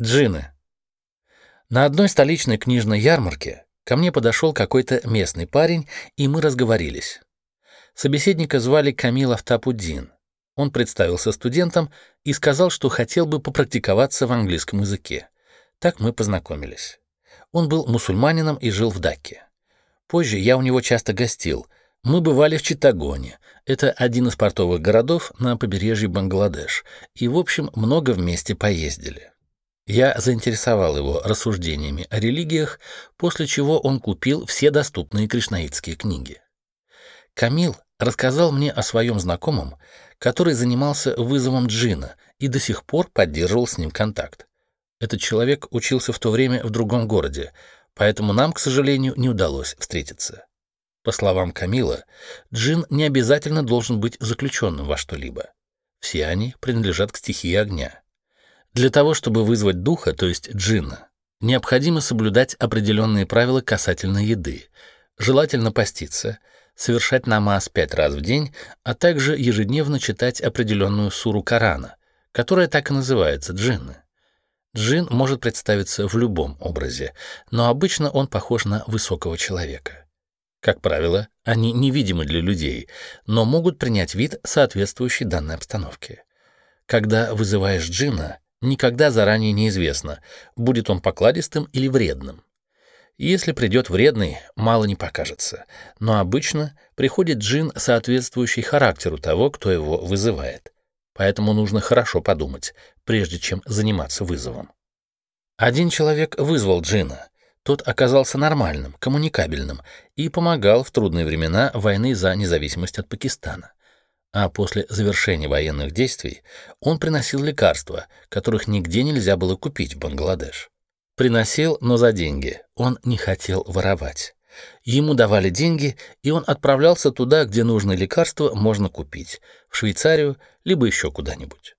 Джины. На одной столичной книжной ярмарке ко мне подошел какой-то местный парень, и мы разговорились. Собеседника звали Камил Автапуддин. Он представился студентом и сказал, что хотел бы попрактиковаться в английском языке. Так мы познакомились. Он был мусульманином и жил в Дакке. Позже я у него часто гостил. Мы бывали в Читагоне. Это один из портовых городов на побережье Бангладеш. И, в общем, много вместе поездили. Я заинтересовал его рассуждениями о религиях, после чего он купил все доступные кришнаитские книги. Камил рассказал мне о своем знакомом, который занимался вызовом джина и до сих пор поддерживал с ним контакт. Этот человек учился в то время в другом городе, поэтому нам, к сожалению, не удалось встретиться. По словам Камила, джин не обязательно должен быть заключенным во что-либо. Все они принадлежат к стихии огня. Для того, чтобы вызвать духа, то есть джинна, необходимо соблюдать определенные правила касательно еды, желательно поститься, совершать намаз пять раз в день, а также ежедневно читать определенную суру Корана, которая так и называется джинны. Джин может представиться в любом образе, но обычно он похож на высокого человека. Как правило, они невидимы для людей, но могут принять вид, соответствующий данной обстановке. Когда вызываешь джина, Никогда заранее неизвестно, будет он покладистым или вредным. Если придет вредный, мало не покажется, но обычно приходит джин, соответствующий характеру того, кто его вызывает. Поэтому нужно хорошо подумать, прежде чем заниматься вызовом. Один человек вызвал джина. Тот оказался нормальным, коммуникабельным и помогал в трудные времена войны за независимость от Пакистана а после завершения военных действий он приносил лекарства, которых нигде нельзя было купить в Бангладеш. Приносил, но за деньги. Он не хотел воровать. Ему давали деньги, и он отправлялся туда, где нужные лекарства можно купить, в Швейцарию, либо еще куда-нибудь.